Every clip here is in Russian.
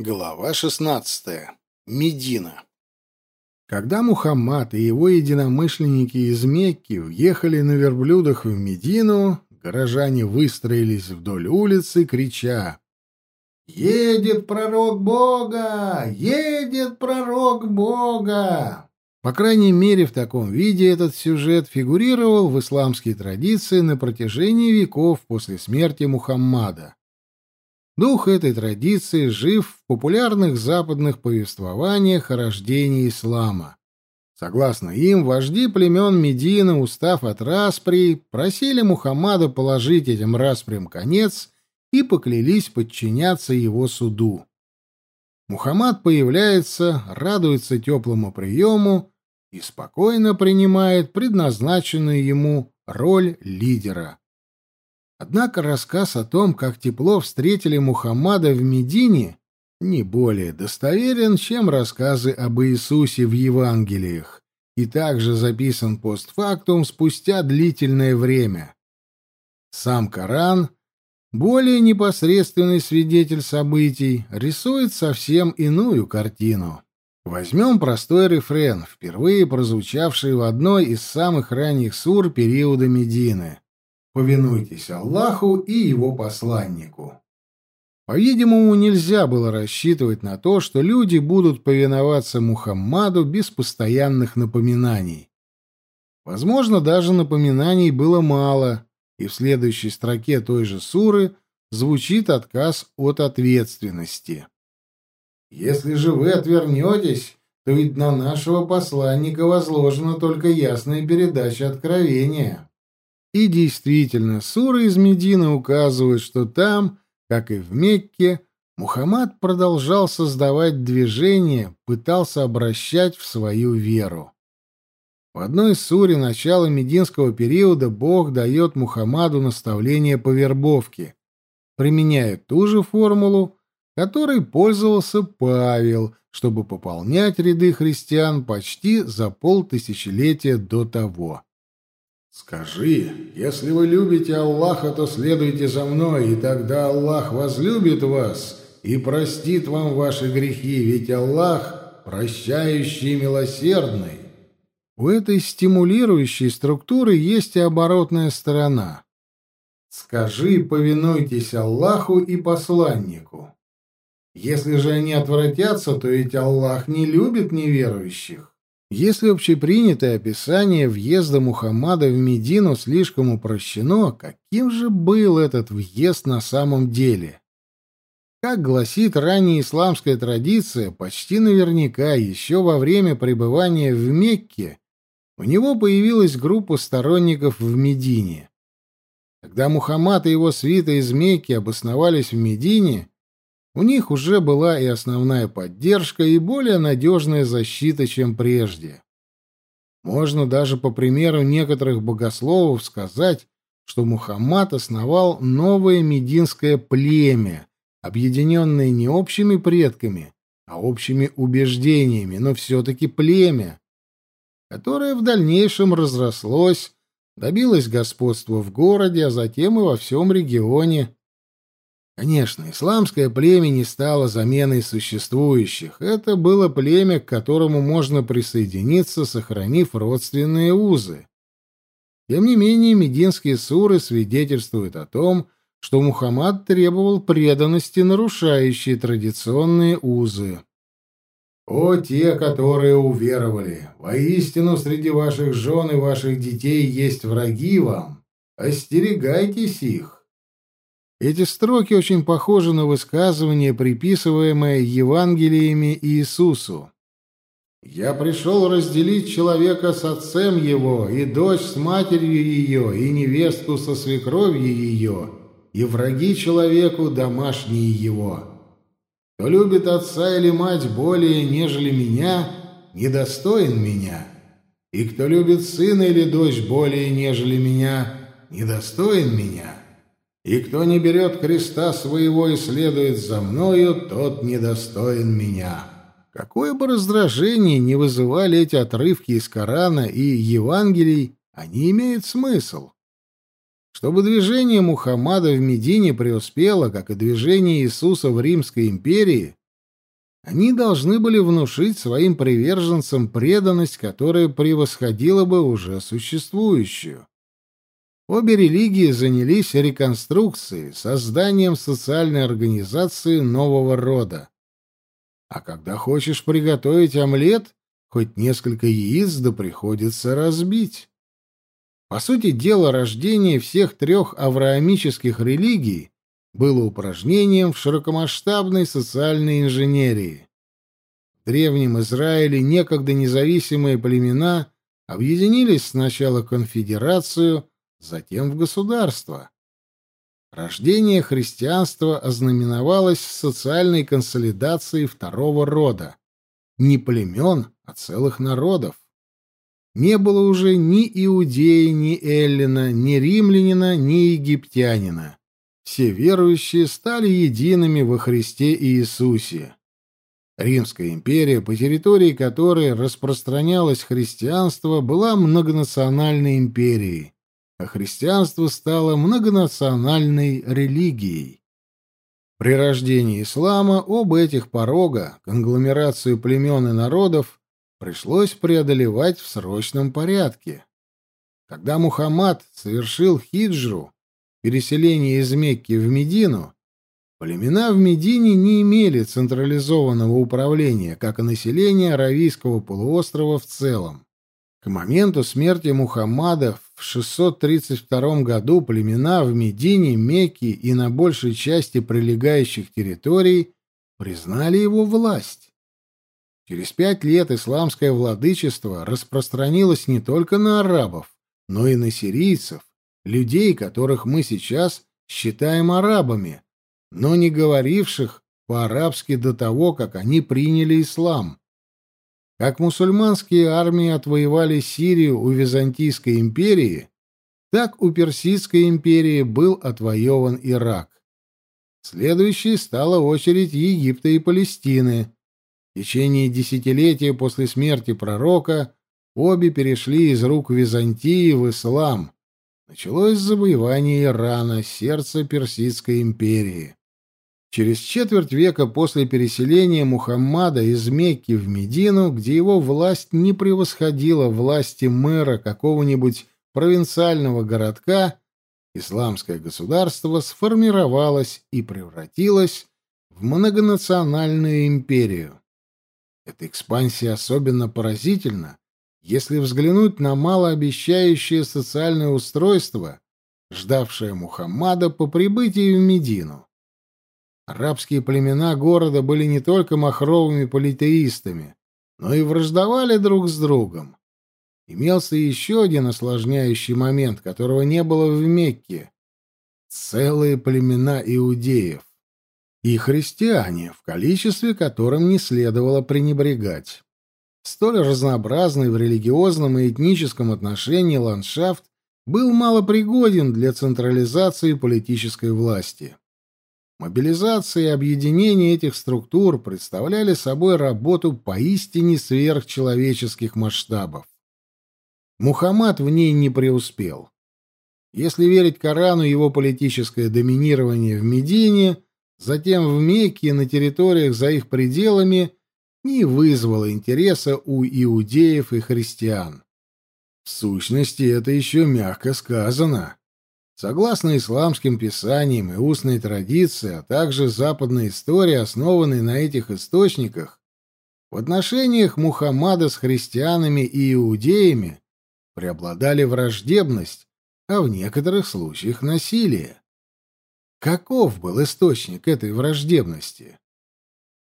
Глава 16. Медина. Когда Мухаммад и его единомышленники из Мекки въехали на верблюдах в Медину, горожане выстроились вдоль улицы, крича «Едет пророк Бога! Едет пророк Бога!» По крайней мере, в таком виде этот сюжет фигурировал в исламской традиции на протяжении веков после смерти Мухаммада. Дух этой традиции жив в популярных западных повествованиях о рождении ислама. Согласно им, вожди племен Медина, устав от распри, просили Мухаммада положить этим распрям конец и поклялись подчиняться его суду. Мухаммад появляется, радуется теплому приему и спокойно принимает предназначенную ему роль лидера. Однако рассказ о том, как тепло встретили Мухаммада в Медине, не более достоверен, чем рассказы об Иисусе в Евангелиях, и также записан постфактум спустя длительное время. Сам Коран, более непосредственный свидетель событий, рисует совсем иную картину. Возьмем простой рефрен, впервые прозвучавший в одной из самых ранних сур периода Медины повинуйтесь Аллаху и его посланнику. По-видимому, нельзя было рассчитывать на то, что люди будут повиноваться Мухаммаду без постоянных напоминаний. Возможно, даже напоминаний было мало, и в следующей строке той же суры звучит отказ от ответственности. «Если же вы отвернетесь, то ведь на нашего посланника возложена только ясная передача откровения». И действительно, суры из Медины указывают, что там, как и в Мекке, Мухаммад продолжал создавать движение, пытался обращать в свою веру. В одной из суре начала мединского периода Бог дает Мухаммаду наставление по вербовке, применяя ту же формулу, которой пользовался Павел, чтобы пополнять ряды христиан почти за полтысячелетия до того. Скажи, если вы любите Аллаха, то следуйте за мной, и тогда Аллах возлюбит вас и простит вам ваши грехи, ведь Аллах прощающий и милосердный. У этой стимулирующей структуры есть и оборотная сторона. Скажи, повинуйтесь Аллаху и посланнику. Если же они отвратятся, то ведь Аллах не любит неверующих. Если общепринятое описание въезда Мухаммада в Медину слишком упрощено, каким же был этот въезд на самом деле? Как гласит ранняя исламская традиция, почти наверняка еще во время пребывания в Мекке у него появилась группа сторонников в Медине. Когда Мухаммад и его свита из Мекки обосновались в Медине, у них уже была и основная поддержка, и более надежная защита, чем прежде. Можно даже по примеру некоторых богословов сказать, что Мухаммад основал новое мединское племя, объединенное не общими предками, а общими убеждениями, но все-таки племя, которое в дальнейшем разрослось, добилось господства в городе, а затем и во всем регионе, Конечно, исламское племя не стало заменой существующих. Это было племя, к которому можно присоединиться, сохранив родственные узы. Тем не менее, мединские суры свидетельствуют о том, что Мухаммад требовал преданности, нарушающей традиционные узы. «О те, которые уверовали! Воистину среди ваших жен и ваших детей есть враги вам! Остерегайтесь их!» Эти строки очень похожи на высказывание, приписываемое Евангелиями Иисусу. «Я пришел разделить человека с отцем его, и дочь с матерью ее, и невесту со свекровью ее, и враги человеку домашние его. Кто любит отца или мать более, нежели меня, недостоин меня, и кто любит сына или дочь более, нежели меня, недостоин меня». И кто не берет креста своего и следует за мною, тот недостоин меня». Какое бы раздражение не вызывали эти отрывки из Корана и Евангелий, они имеют смысл. Чтобы движение Мухаммада в Медине преуспело, как и движение Иисуса в Римской империи, они должны были внушить своим приверженцам преданность, которая превосходила бы уже существующую. Обе религии занялись реконструкцией, созданием социальной организации нового рода. А когда хочешь приготовить омлет, хоть несколько яиц да приходится разбить. По сути дела, рождение всех трех авраамических религий было упражнением в широкомасштабной социальной инженерии. В Древнем Израиле некогда независимые племена объединились сначала конфедерацию, затем в государство. Рождение христианства ознаменовалось социальной консолидацией второго рода. Не племен, а целых народов. Не было уже ни иудея, ни эллина, ни римлянина, ни египтянина. Все верующие стали едиными во Христе Иисусе. Римская империя, по территории которой распространялось христианство, была многонациональной империей а христианство стало многонациональной религией. При рождении ислама оба этих порога, конгломерацию племен и народов, пришлось преодолевать в срочном порядке. Когда Мухаммад совершил хиджру, переселение из Мекки в Медину, племена в Медине не имели централизованного управления, как и население Аравийского полуострова в целом. К моменту смерти Мухаммада в 632 году племена в Медине, Мекке и на большей части прилегающих территорий признали его власть. Через пять лет исламское владычество распространилось не только на арабов, но и на сирийцев, людей, которых мы сейчас считаем арабами, но не говоривших по-арабски до того, как они приняли ислам. Как мусульманские армии отвоевали Сирию у Византийской империи, так у Персидской империи был отвоеван Ирак. Следующей стала очередь Египта и Палестины. В течение десятилетия после смерти пророка обе перешли из рук Византии в ислам. Началось завоевание Ирана, сердца Персидской империи. Через четверть века после переселения Мухаммада из Мекки в Медину, где его власть не превосходила власти мэра какого-нибудь провинциального городка, исламское государство сформировалось и превратилось в многонациональную империю. Эта экспансия особенно поразительна, если взглянуть на малообещающее социальное устройство, ждавшее Мухаммада по прибытии в Медину. Арабские племена города были не только махровыми политеистами, но и враждовали друг с другом. Имелся еще один осложняющий момент, которого не было в Мекке. Целые племена иудеев. И христиане, в количестве которым не следовало пренебрегать. Столь разнообразный в религиозном и этническом отношении ландшафт был малопригоден для централизации политической власти. Мобилизация и объединение этих структур представляли собой работу поистине сверхчеловеческих масштабов. Мухаммад в ней не преуспел. Если верить Корану, его политическое доминирование в Медине, затем в Мекке и на территориях за их пределами не вызвало интереса у иудеев и христиан. В сущности, это еще мягко сказано. Согласно исламским писаниям и устной традиции, а также западной истории, основанной на этих источниках, в отношениях Мухаммада с христианами и иудеями преобладали враждебность, а в некоторых случаях насилие. Каков был источник этой враждебности?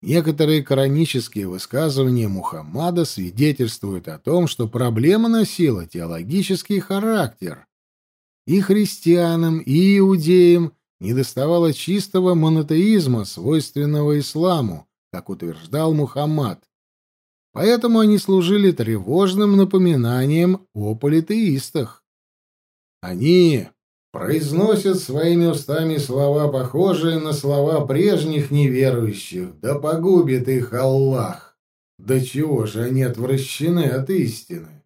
Некоторые коранические высказывания Мухаммада свидетельствуют о том, что проблема носила теологический характер, и христианам, и иудеям недоставало чистого монотеизма, свойственного исламу, как утверждал Мухаммад. Поэтому они служили тревожным напоминанием о политеистах. Они произносят своими устами слова, похожие на слова прежних неверующих, да погубит их Аллах. До чего же они отвращены от истины?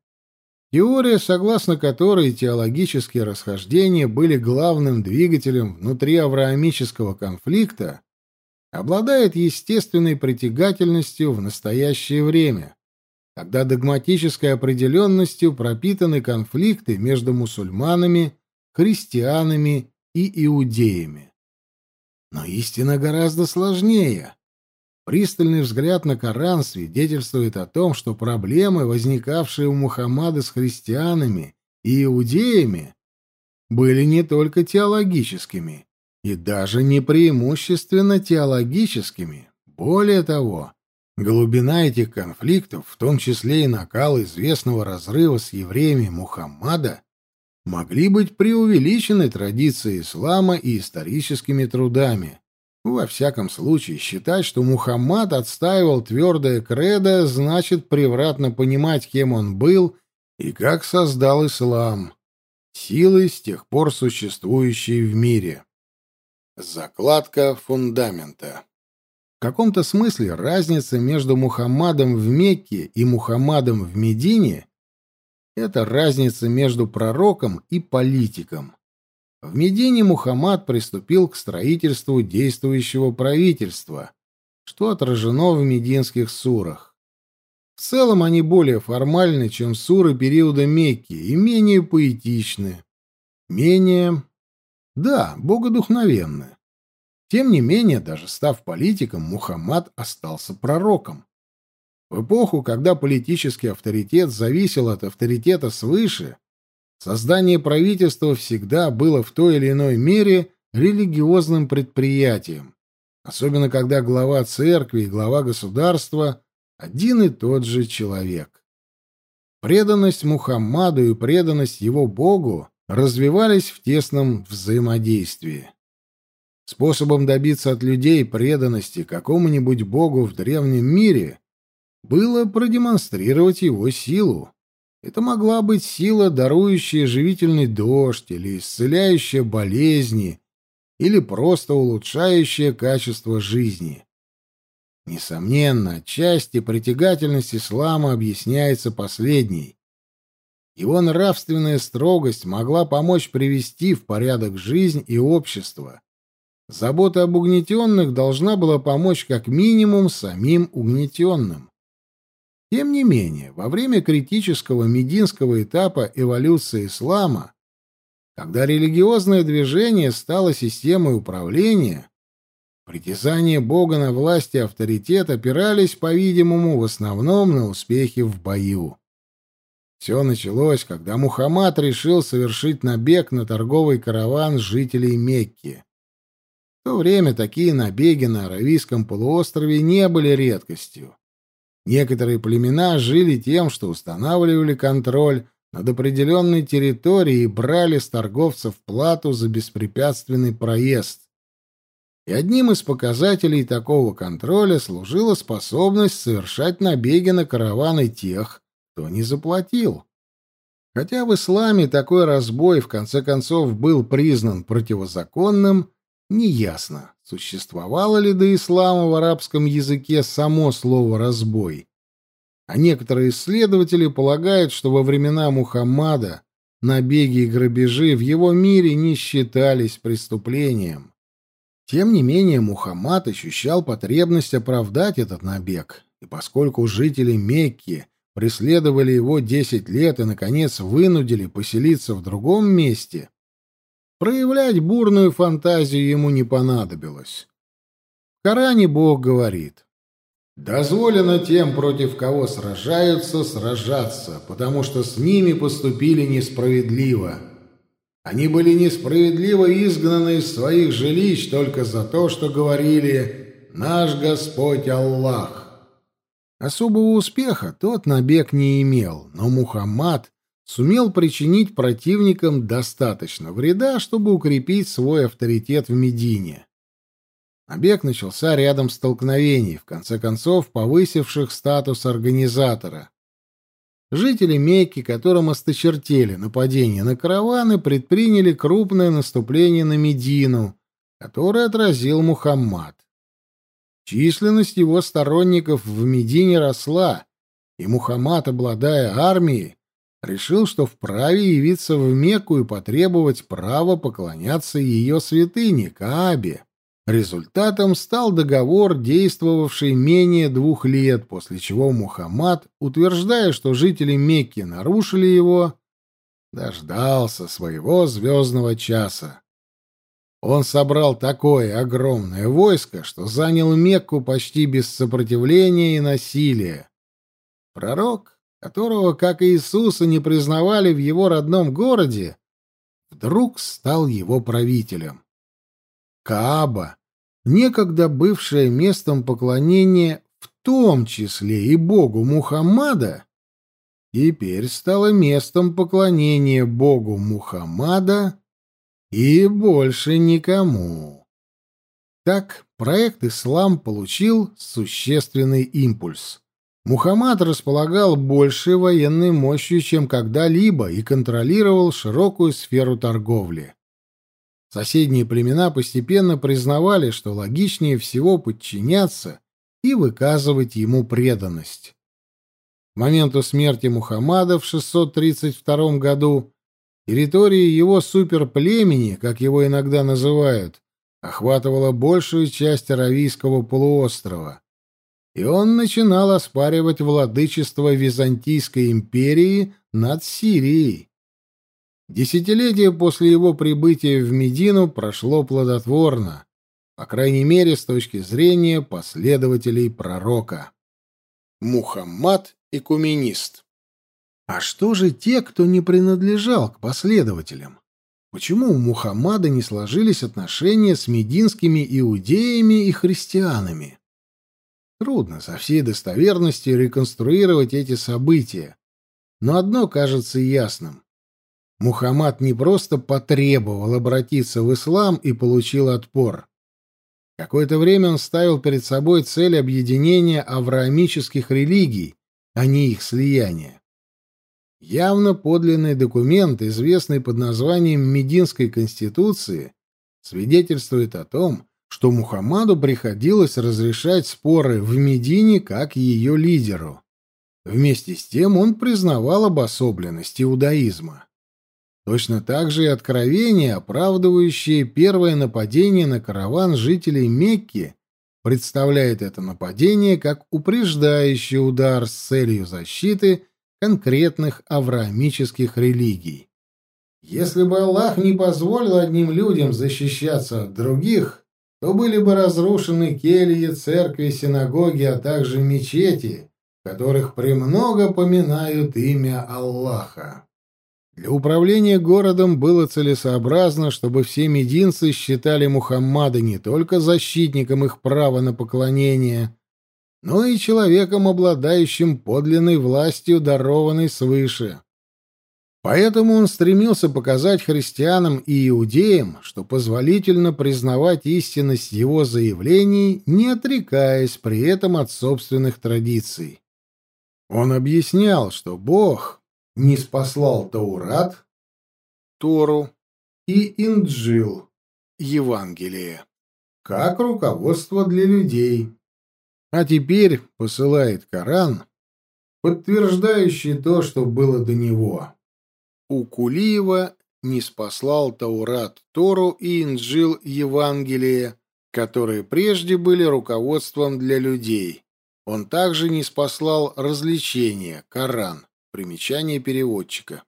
Теория, согласно которой теологические расхождения были главным двигателем внутри авраамического конфликта, обладает естественной притягательностью в настоящее время, когда догматической определенностью пропитаны конфликты между мусульманами, христианами и иудеями. Но истина гораздо сложнее. Пристальный взгляд на Коран свидетельствует о том, что проблемы, возникавшие у Мухаммада с христианами и иудеями, были не только теологическими, и даже не преимущественно теологическими. Более того, глубина этих конфликтов, в том числе и накал известного разрыва с евреями Мухаммада, могли быть преувеличены традицией ислама и историческими трудами. Во всяком случае, считать, что Мухаммад отстаивал твердое кредо, значит превратно понимать, кем он был и как создал ислам, силой с тех пор существующей в мире. Закладка фундамента В каком-то смысле разница между Мухаммадом в Мекке и Мухаммадом в Медине — это разница между пророком и политиком. В Медине Мухаммад приступил к строительству действующего правительства, что отражено в мединских сурах. В целом они более формальны, чем суры периода Мекки, и менее поэтичны, менее, да, богодухновенны. Тем не менее, даже став политиком, Мухаммад остался пророком. В эпоху, когда политический авторитет зависел от авторитета свыше, Создание правительства всегда было в той или иной мере религиозным предприятием, особенно когда глава церкви и глава государства один и тот же человек. Преданность Мухаммаду и преданность его Богу развивались в тесном взаимодействии. Способом добиться от людей преданности какому-нибудь Богу в древнем мире было продемонстрировать его силу. Это могла быть сила, дарующая живительный дождь или исцеляющая болезни, или просто улучшающая качество жизни. Несомненно, отчасти притягательность ислама объясняется последней. Его нравственная строгость могла помочь привести в порядок жизнь и общество. Забота об угнетенных должна была помочь как минимум самим угнетенным. Тем не менее, во время критического мединского этапа эволюции ислама, когда религиозное движение стало системой управления, притязания Бога на власть и авторитет опирались, по-видимому, в основном на успехи в бою. Все началось, когда Мухаммад решил совершить набег на торговый караван жителей Мекки. В то время такие набеги на Аравийском полуострове не были редкостью. Некоторые племена жили тем, что устанавливали контроль над определенной территорией и брали с торговцев плату за беспрепятственный проезд. И одним из показателей такого контроля служила способность совершать набеги на караваны тех, кто не заплатил. Хотя в исламе такой разбой в конце концов был признан противозаконным, неясно, Существовало ли до ислама в арабском языке само слово «разбой»? А некоторые исследователи полагают, что во времена Мухаммада набеги и грабежи в его мире не считались преступлением. Тем не менее, Мухаммад ощущал потребность оправдать этот набег, и поскольку жители Мекки преследовали его десять лет и, наконец, вынудили поселиться в другом месте, Проявлять бурную фантазию ему не понадобилось. В Коране Бог говорит, «Дозволено тем, против кого сражаются, сражаться, потому что с ними поступили несправедливо. Они были несправедливо изгнаны из своих жилищ только за то, что говорили «Наш Господь Аллах». Особого успеха тот набег не имел, но Мухаммад сумел причинить противникам достаточно вреда, чтобы укрепить свой авторитет в Медине. Набег начался рядом столкновений, в конце концов повысивших статус организатора. Жители Мекки, которым осточертели нападение на караваны, предприняли крупное наступление на Медину, которое отразил Мухаммад. Численность его сторонников в Медине росла, и Мухаммад, обладая армией, решил, что вправе явиться в Мекку и потребовать права поклоняться ее святыне, Каабе. Результатом стал договор, действовавший менее двух лет, после чего Мухаммад, утверждая, что жители Мекки нарушили его, дождался своего звездного часа. Он собрал такое огромное войско, что занял Мекку почти без сопротивления и насилия. Пророк, которого, как и Иисуса, не признавали в его родном городе, вдруг стал его правителем. Кааба, некогда бывшая местом поклонения в том числе и богу Мухаммада, теперь стала местом поклонения богу Мухаммада и больше никому. Так проект «Ислам» получил существенный импульс. Мухаммад располагал большей военной мощью, чем когда-либо, и контролировал широкую сферу торговли. Соседние племена постепенно признавали, что логичнее всего подчиняться и выказывать ему преданность. К моменту смерти Мухаммада в 632 году территория его суперплемени, как его иногда называют, охватывала большую часть Аравийского полуострова, и он начинал оспаривать владычество Византийской империи над Сирией. Десятилетие после его прибытия в Медину прошло плодотворно, по крайней мере, с точки зрения последователей пророка. Мухаммад – экуменист. А что же те, кто не принадлежал к последователям? Почему у Мухаммада не сложились отношения с мединскими иудеями и христианами? Трудно со всей достоверностью реконструировать эти события, но одно кажется ясным. Мухаммад не просто потребовал обратиться в ислам и получил отпор. Какое-то время он ставил перед собой цель объединения авраамических религий, а не их слияния. Явно подлинный документ, известный под названием Мединской конституции, свидетельствует о том, что Мухаммаду приходилось разрешать споры в Медине как ее лидеру. Вместе с тем он признавал обособленность иудаизма. Точно так же и откровение, оправдывающее первое нападение на караван жителей Мекки, представляет это нападение как упреждающий удар с целью защиты конкретных авраамических религий. Если бы Аллах не позволил одним людям защищаться от других, то были бы разрушены кельи, церкви, синагоги, а также мечети, в которых премного поминают имя Аллаха. Для управления городом было целесообразно, чтобы все мединцы считали Мухаммада не только защитником их права на поклонение, но и человеком, обладающим подлинной властью, дарованной свыше. Поэтому он стремился показать христианам и иудеям, что позволительно признавать истинность его заявлений, не отрекаясь при этом от собственных традиций. Он объяснял, что Бог не спаслал Таурат, Тору и Инджил, Евангелие, как руководство для людей. А теперь посылает Коран, подтверждающий то, что было до него. У Кулиева не спаслал Таурат, Тору и Инджил Евангелие, которые прежде были руководством для людей. Он также не спаслал развлечения, Коран. Примечание переводчика.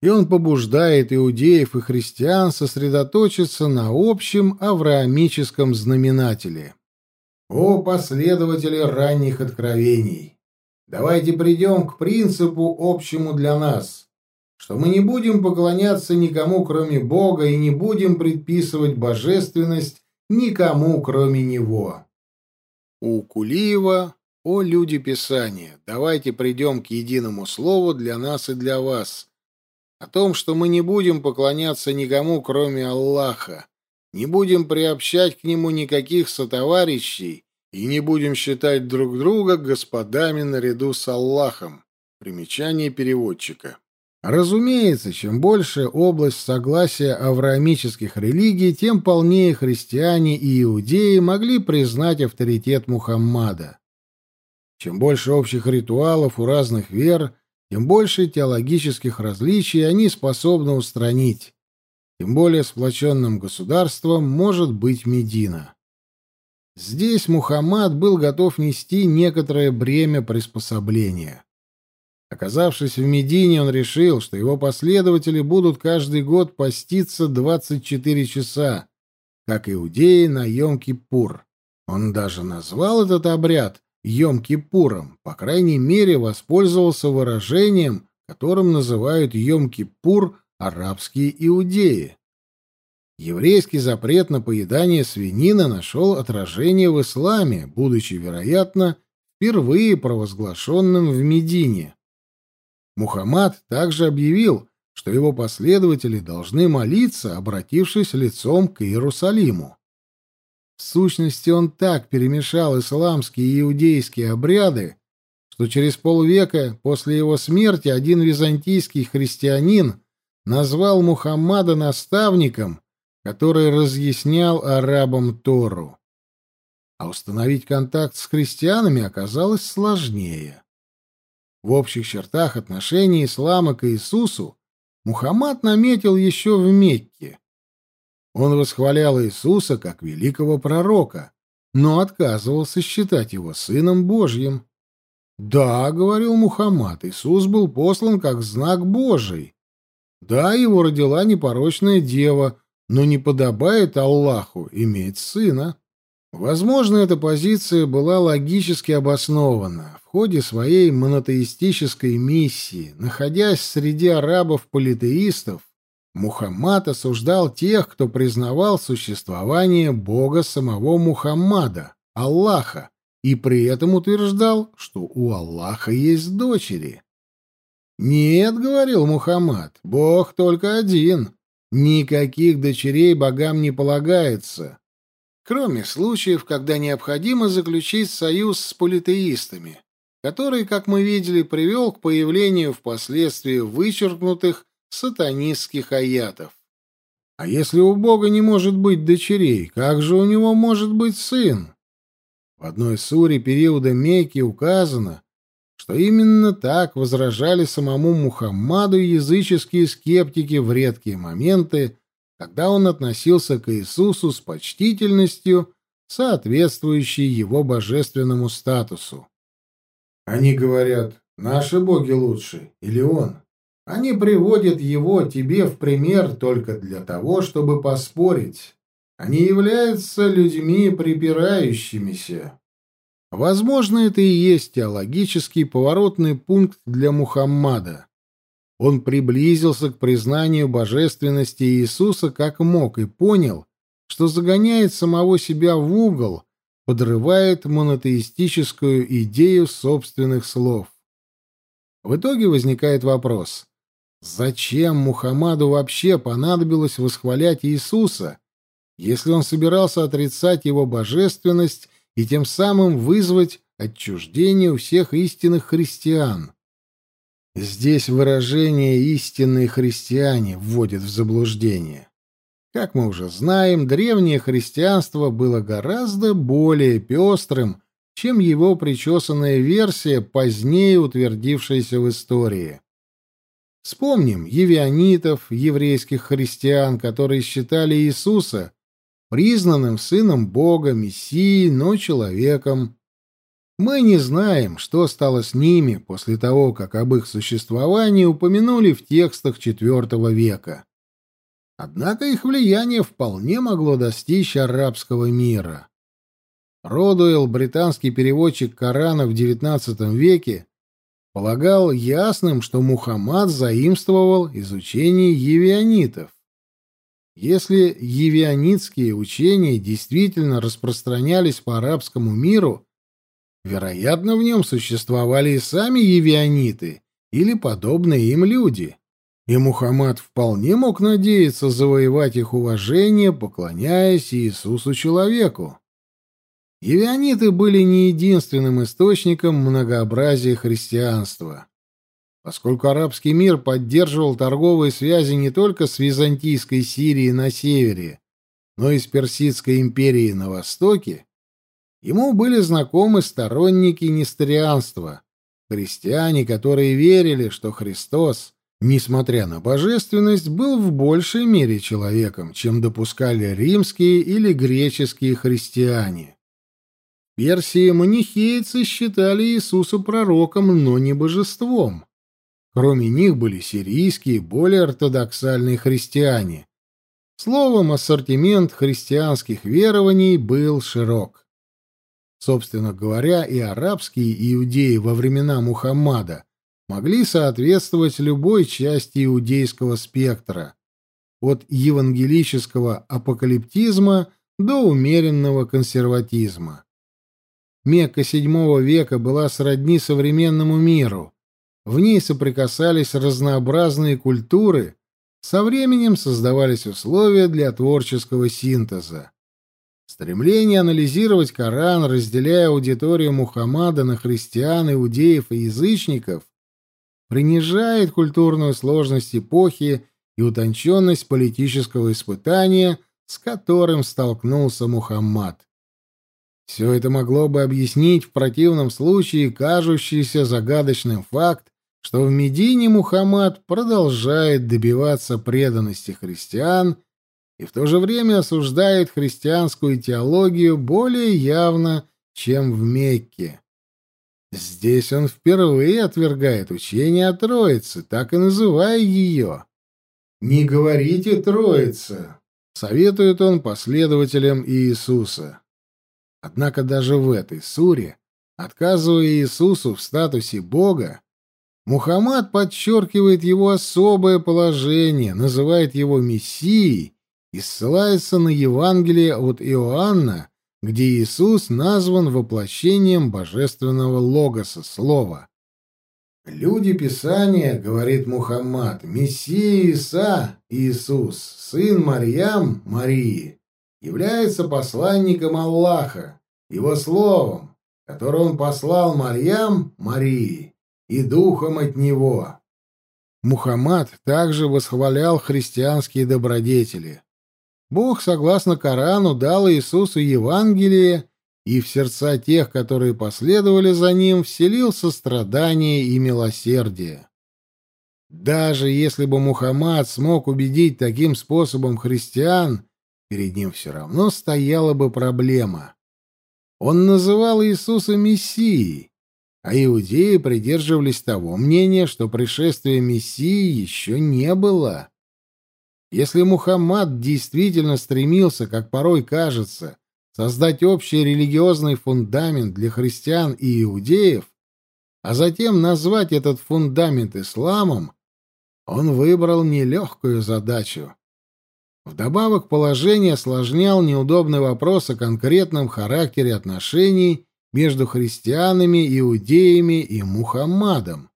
И он побуждает иудеев и христиан сосредоточиться на общем авраамическом знаменателе. О последователи ранних откровений! Давайте придем к принципу общему для нас, что мы не будем поклоняться никому, кроме Бога, и не будем предписывать божественность никому, кроме Него. У Кулиева о, люди Писания, давайте придем к единому слову для нас и для вас. О том, что мы не будем поклоняться никому, кроме Аллаха, не будем приобщать к нему никаких сотоварищей и не будем считать друг друга господами наряду с Аллахом. Примечание переводчика. Разумеется, чем больше область согласия авраамических религий, тем полнее христиане и иудеи могли признать авторитет Мухаммада. Чем больше общих ритуалов у разных вер, тем больше теологических различий они способны устранить. Тем более сплоченным государством может быть Медина. Здесь Мухаммад был готов нести некоторое бремя приспособления. Оказавшись в Медине, он решил, что его последователи будут каждый год поститься 24 часа, как иудеи на Йом-Кипур. Он даже назвал этот обряд Йом-Кипуром, по крайней мере, воспользовался выражением, которым называют Йом-Кипур арабские иудеи. Еврейский запрет на поедание свинины нашел отражение в исламе, будучи, вероятно, впервые провозглашенным в Медине. Мухаммад также объявил, что его последователи должны молиться, обратившись лицом к Иерусалиму. В сущности, он так перемешал исламские и иудейские обряды, что через полвека после его смерти один византийский христианин назвал Мухаммада наставником, который разъяснял арабам Тору. А установить контакт с христианами оказалось сложнее. В общих чертах отношения ислама к Иисусу Мухаммад наметил еще в Мекке. Он восхвалял Иисуса как великого пророка, но отказывался считать его сыном Божьим. «Да», — говорил Мухаммад, — «Иисус был послан как знак Божий. Да, его родила непорочная дева, но не подобает Аллаху иметь сына». Возможно, эта позиция была логически обоснована. В ходе своей монотеистической миссии, находясь среди арабов-политеистов, Мухаммад осуждал тех, кто признавал существование Бога самого Мухаммада, Аллаха, и при этом утверждал, что у Аллаха есть дочери. «Нет», — говорил Мухаммад, — «Бог только один. Никаких дочерей богам не полагается кроме случаев, когда необходимо заключить союз с политеистами, который, как мы видели, привел к появлению впоследствии вычеркнутых сатанистских аятов. А если у Бога не может быть дочерей, как же у него может быть сын? В одной суре периода Мекки указано, что именно так возражали самому Мухаммаду языческие скептики в редкие моменты, когда он относился к Иисусу с почтительностью, соответствующей его божественному статусу. Они говорят, наши боги лучше, или он. Они приводят его тебе в пример только для того, чтобы поспорить. Они являются людьми припирающимися. Возможно, это и есть теологический поворотный пункт для Мухаммада. Он приблизился к признанию божественности Иисуса как мог и понял, что загоняет самого себя в угол, подрывает монотеистическую идею собственных слов. В итоге возникает вопрос, зачем Мухаммаду вообще понадобилось восхвалять Иисуса, если он собирался отрицать его божественность и тем самым вызвать отчуждение у всех истинных христиан? Здесь выражение «истинные христиане» вводит в заблуждение. Как мы уже знаем, древнее христианство было гораздо более пестрым, чем его причесанная версия, позднее утвердившаяся в истории. Вспомним евионитов, еврейских христиан, которые считали Иисуса признанным сыном Бога, Мессией, но человеком. Мы не знаем, что стало с ними после того, как об их существовании упомянули в текстах IV века. Однако их влияние вполне могло достичь арабского мира. Родуэлл, британский переводчик Корана в XIX веке, полагал ясным, что Мухаммад заимствовал изучение евионитов. Если евионитские учения действительно распространялись по арабскому миру, Вероятно, в нем существовали и сами евиониты или подобные им люди. И Мухаммад вполне мог надеяться завоевать их уважение, поклоняясь Иисусу-человеку. Евиониты были не единственным источником многообразия христианства. Поскольку арабский мир поддерживал торговые связи не только с византийской Сирией на севере, но и с Персидской империей на востоке, Ему были знакомы сторонники несторианства, христиане, которые верили, что Христос, несмотря на божественность, был в большей мере человеком, чем допускали римские или греческие христиане. Персии манихейцы считали Иисуса пророком, но не божеством. Кроме них были сирийские, более ортодоксальные христиане. Словом, ассортимент христианских верований был широк. Собственно говоря, и арабские иудеи во времена Мухаммада могли соответствовать любой части иудейского спектра, от евангелического апокалиптизма до умеренного консерватизма. Мекка VII века была сродни современному миру. В ней соприкасались разнообразные культуры, со временем создавались условия для творческого синтеза. Стремление анализировать Коран, разделяя аудиторию Мухаммада на христиан, иудеев и язычников, принижает культурную сложность эпохи и утонченность политического испытания, с которым столкнулся Мухаммад. Все это могло бы объяснить в противном случае кажущийся загадочным факт, что в Медине Мухаммад продолжает добиваться преданности христиан и в то же время осуждает христианскую теологию более явно, чем в Мекке. Здесь он впервые отвергает учение о Троице, так и называя ее. «Не говорите Троица», — советует он последователям Иисуса. Однако даже в этой суре, отказывая Иисусу в статусе Бога, Мухаммад подчеркивает его особое положение, называет его Мессией и ссылается на Евангелие от Иоанна, где Иисус назван воплощением божественного логоса, слова. «Люди Писания, — говорит Мухаммад, — Мессия Иса, Иисус, сын Марьям, Марии, является посланником Аллаха, его словом, которое он послал Марьям, Марии, и духом от него». Мухаммад также восхвалял христианские добродетели. Бог, согласно Корану, дал Иисусу Евангелие, и в сердца тех, которые последовали за ним, вселил сострадание и милосердие. Даже если бы Мухаммад смог убедить таким способом христиан, перед ним все равно стояла бы проблема. Он называл Иисуса Мессией, а иудеи придерживались того мнения, что пришествия Мессии еще не было. Если Мухаммад действительно стремился, как порой кажется, создать общий религиозный фундамент для христиан и иудеев, а затем назвать этот фундамент исламом, он выбрал нелегкую задачу. Вдобавок положение осложнял неудобный вопрос о конкретном характере отношений между христианами, иудеями и Мухаммадом.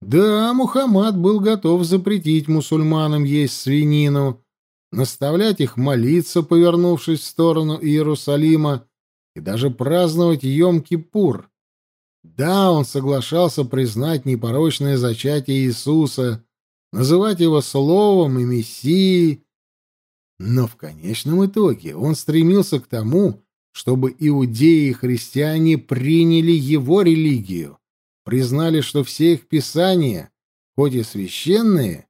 Да, Мухаммад был готов запретить мусульманам есть свинину, наставлять их молиться, повернувшись в сторону Иерусалима, и даже праздновать Йом-Кипур. Да, он соглашался признать непорочное зачатие Иисуса, называть его Словом и Мессией, но в конечном итоге он стремился к тому, чтобы иудеи и христиане приняли его религию, признали, что все их писания, хоть и священные,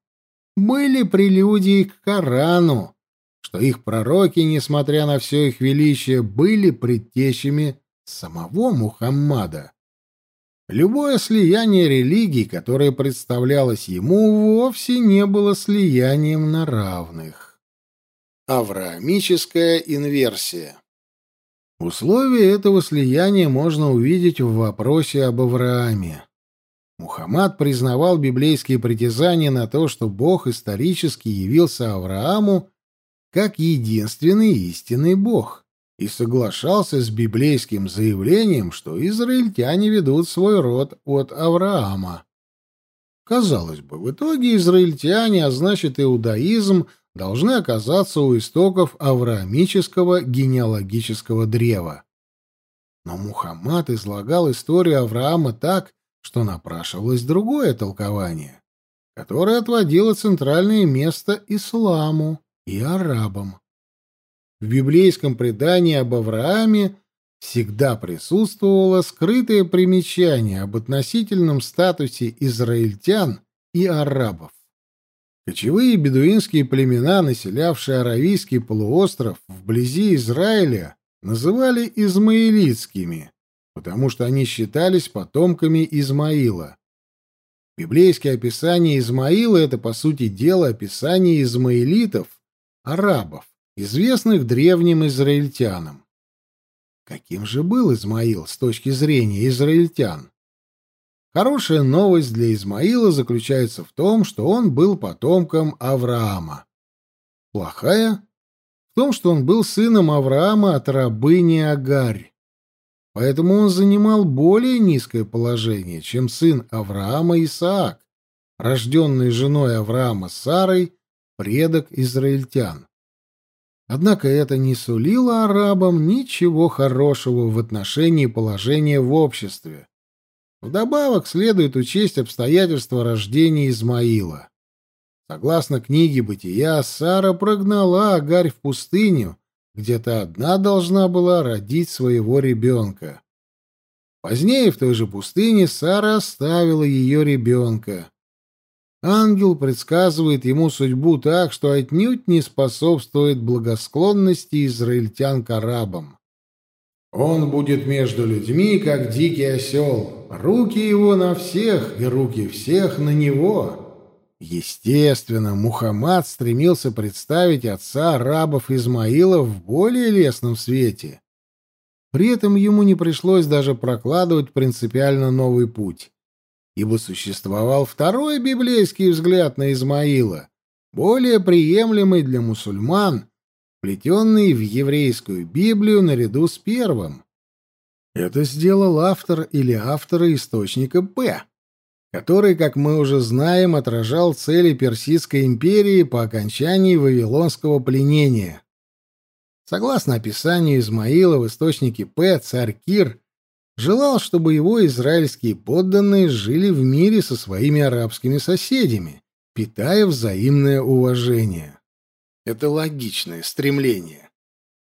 были прелюдией к Корану, что их пророки, несмотря на все их величие, были предтечами самого Мухаммада. Любое слияние религий, которое представлялось ему, вовсе не было слиянием на равных. Авраамическая инверсия Условия этого слияния можно увидеть в вопросе об Аврааме. Мухаммад признавал библейские притязания на то, что Бог исторически явился Аврааму как единственный истинный Бог, и соглашался с библейским заявлением, что израильтяне ведут свой род от Авраама. Казалось бы, в итоге израильтяне, а значит иудаизм, должны оказаться у истоков авраамического генеалогического древа. Но Мухаммад излагал историю Авраама так, что напрашивалось другое толкование, которое отводило центральное место исламу и арабам. В библейском предании об Аврааме всегда присутствовало скрытое примечание об относительном статусе израильтян и арабов. Кочевые бедуинские племена, населявшие Аравийский полуостров вблизи Израиля, называли измаилитскими, потому что они считались потомками Измаила. Библейское описание Измаила — это, по сути дела, описание измаилитов, арабов, известных древним израильтянам. Каким же был Измаил с точки зрения израильтян? Хорошая новость для Измаила заключается в том, что он был потомком Авраама. Плохая — в том, что он был сыном Авраама от рабыни Агарь. Поэтому он занимал более низкое положение, чем сын Авраама Исаак, рожденный женой Авраама Сарой, предок израильтян. Однако это не сулило арабам ничего хорошего в отношении положения в обществе. Вдобавок следует учесть обстоятельства рождения Измаила. Согласно книге «Бытия», Сара прогнала Агарь в пустыню, где то одна должна была родить своего ребенка. Позднее в той же пустыне Сара оставила ее ребенка. Ангел предсказывает ему судьбу так, что отнюдь не способствует благосклонности израильтян к арабам. Он будет между людьми, как дикий осел. Руки его на всех, и руки всех на него. Естественно, Мухаммад стремился представить отца арабов Измаила в более лестном свете. При этом ему не пришлось даже прокладывать принципиально новый путь, ибо существовал второй библейский взгляд на Измаила, более приемлемый для мусульман вплетенный в еврейскую Библию наряду с первым. Это сделал автор или авторы источника П, который, как мы уже знаем, отражал цели Персидской империи по окончании Вавилонского пленения. Согласно описанию Измаила в источнике П, царь Кир желал, чтобы его израильские подданные жили в мире со своими арабскими соседями, питая взаимное уважение. Это логичное стремление.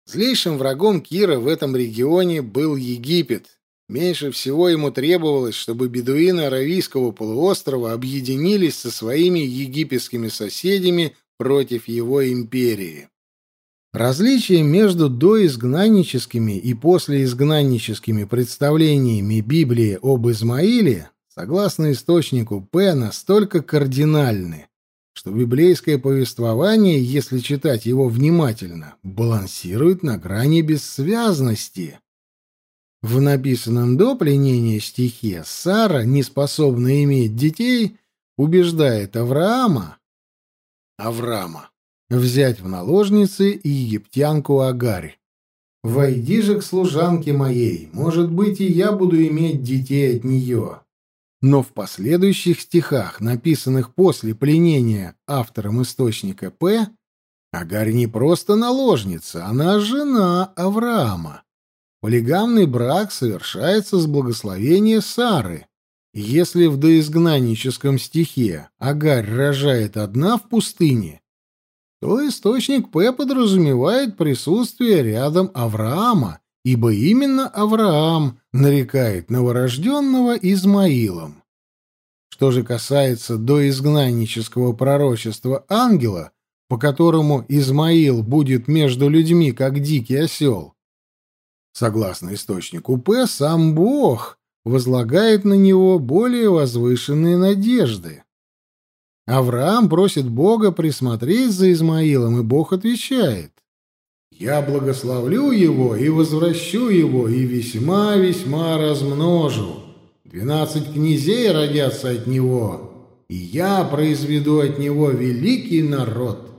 Злейшим врагом Кира в этом регионе был Египет. Меньше всего ему требовалось, чтобы бедуины Аравийского полуострова объединились со своими египетскими соседями против его империи. Различие между доизгнанническими и послеизгнанническими представлениями Библии об Измаиле, согласно источнику П, настолько кардинальны, что библейское повествование, если читать его внимательно, балансирует на грани бессвязности. В написанном до пленения стихе Сара, не способная иметь детей, убеждает Авраама, Авраама, взять в наложницы египтянку Агарь. «Войди же к служанке моей, может быть, и я буду иметь детей от нее». Но в последующих стихах, написанных после пленения автором источника П, Агарь не просто наложница, она жена Авраама. Полигамный брак совершается с благословения Сары. Если в доизгнанническом стихе Агарь рожает одна в пустыне, то источник П подразумевает присутствие рядом Авраама ибо именно Авраам нарекает новорожденного Измаилом. Что же касается доизгнаннического пророчества ангела, по которому Измаил будет между людьми, как дикий осел, согласно источнику П, сам Бог возлагает на него более возвышенные надежды. Авраам просит Бога присмотреть за Измаилом, и Бог отвечает я благословлю его и возвращу его, и весьма-весьма размножу. Двенадцать князей родятся от него, и я произведу от него великий народ».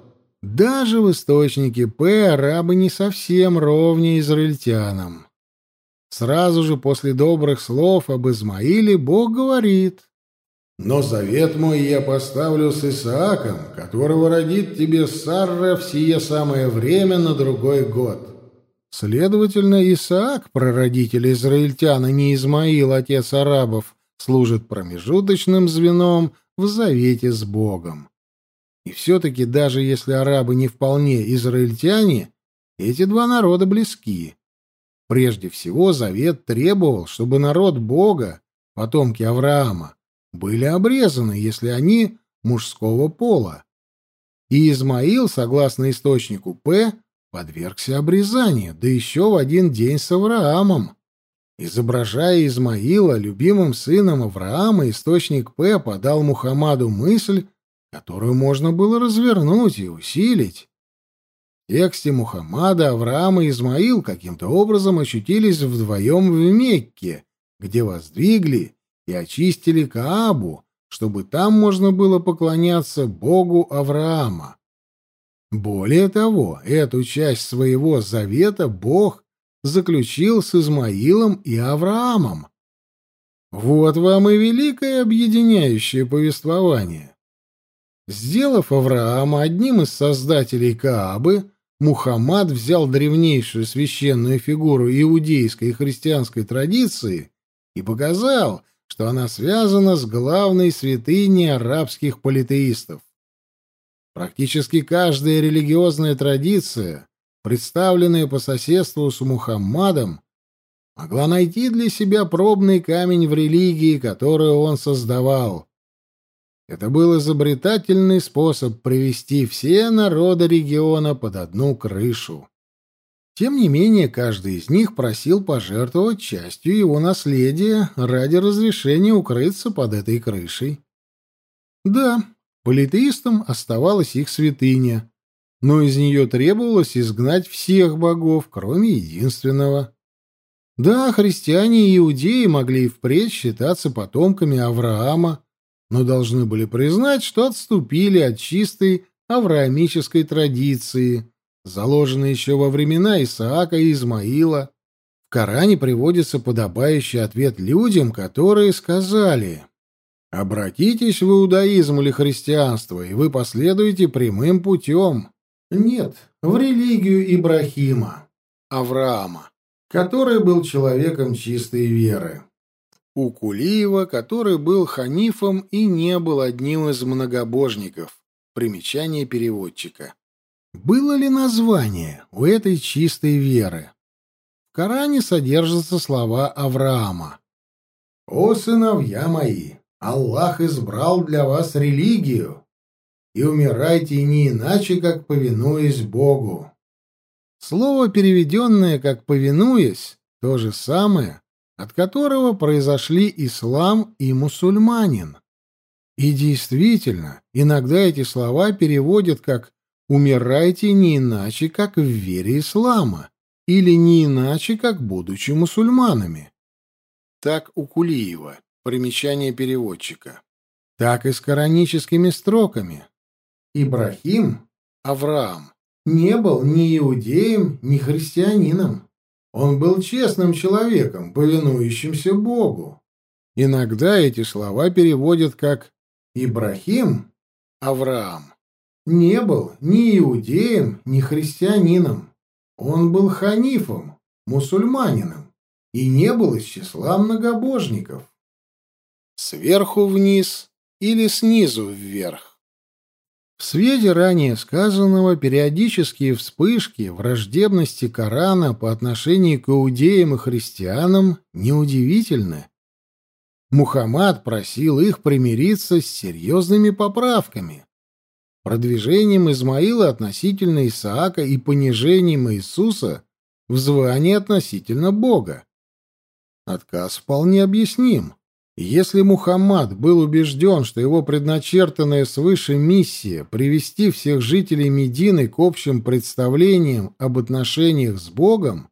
Даже в источнике П арабы не совсем ровнее израильтянам. Сразу же после добрых слов об Измаиле Бог говорит но завет мой я поставлю с Исааком, которого родит тебе Сарра в сие самое время на другой год. Следовательно, Исаак, прародитель израильтян, а не Измаил, отец арабов, служит промежуточным звеном в завете с Богом. И все-таки, даже если арабы не вполне израильтяне, эти два народа близки. Прежде всего, завет требовал, чтобы народ Бога, потомки Авраама, были обрезаны, если они мужского пола. И Измаил, согласно источнику П, подвергся обрезанию, да еще в один день с Авраамом. Изображая Измаила любимым сыном Авраама, источник П подал Мухаммаду мысль, которую можно было развернуть и усилить. В тексте Мухаммада Авраам и Измаил каким-то образом очутились вдвоем в Мекке, где воздвигли и очистили Каабу, чтобы там можно было поклоняться Богу Авраама. Более того, эту часть своего завета Бог заключил с Измаилом и Авраамом. Вот вам и великое объединяющее повествование. Сделав Авраама одним из создателей Каабы, Мухаммад взял древнейшую священную фигуру иудейской и христианской традиции и показал, что она связана с главной святыней арабских политеистов. Практически каждая религиозная традиция, представленная по соседству с Мухаммадом, могла найти для себя пробный камень в религии, которую он создавал. Это был изобретательный способ привести все народы региона под одну крышу. Тем не менее, каждый из них просил пожертвовать частью его наследия ради разрешения укрыться под этой крышей. Да, Политеистам оставалась их святыня, но из нее требовалось изгнать всех богов, кроме единственного. Да, христиане и иудеи могли и впредь считаться потомками Авраама, но должны были признать, что отступили от чистой авраамической традиции, заложенной еще во времена Исаака и Измаила. В Коране приводится подобающий ответ людям, которые сказали Обратитесь в иудаизм или христианство, и вы последуете прямым путем. Нет, в религию Ибрахима, Авраама, который был человеком чистой веры. У Кулиева, который был ханифом и не был одним из многобожников. Примечание переводчика. Было ли название у этой чистой веры? В Коране содержатся слова Авраама. «О сыновья мои, Аллах избрал для вас религию, и умирайте не иначе, как повинуясь Богу. Слово, переведенное как «повинуясь», то же самое, от которого произошли ислам и мусульманин. И действительно, иногда эти слова переводят как «умирайте не иначе, как в вере ислама» или не иначе, как будучи мусульманами. Так у Кулиева. Примечание переводчика. Так и с кораническими строками. Ибрахим, Авраам, не был ни иудеем, ни христианином. Он был честным человеком, повинующимся Богу. Иногда эти слова переводят как «Ибрахим, Авраам, не был ни иудеем, ни христианином. Он был ханифом, мусульманином, и не был из числа многобожников сверху вниз или снизу вверх. В свете ранее сказанного периодические вспышки враждебности Корана по отношению к иудеям и христианам неудивительны. Мухаммад просил их примириться с серьезными поправками, продвижением Измаила относительно Исаака и понижением Иисуса в звании относительно Бога. Отказ вполне объясним. Если Мухаммад был убежден, что его предначертанная свыше миссия привести всех жителей Медины к общим представлениям об отношениях с Богом,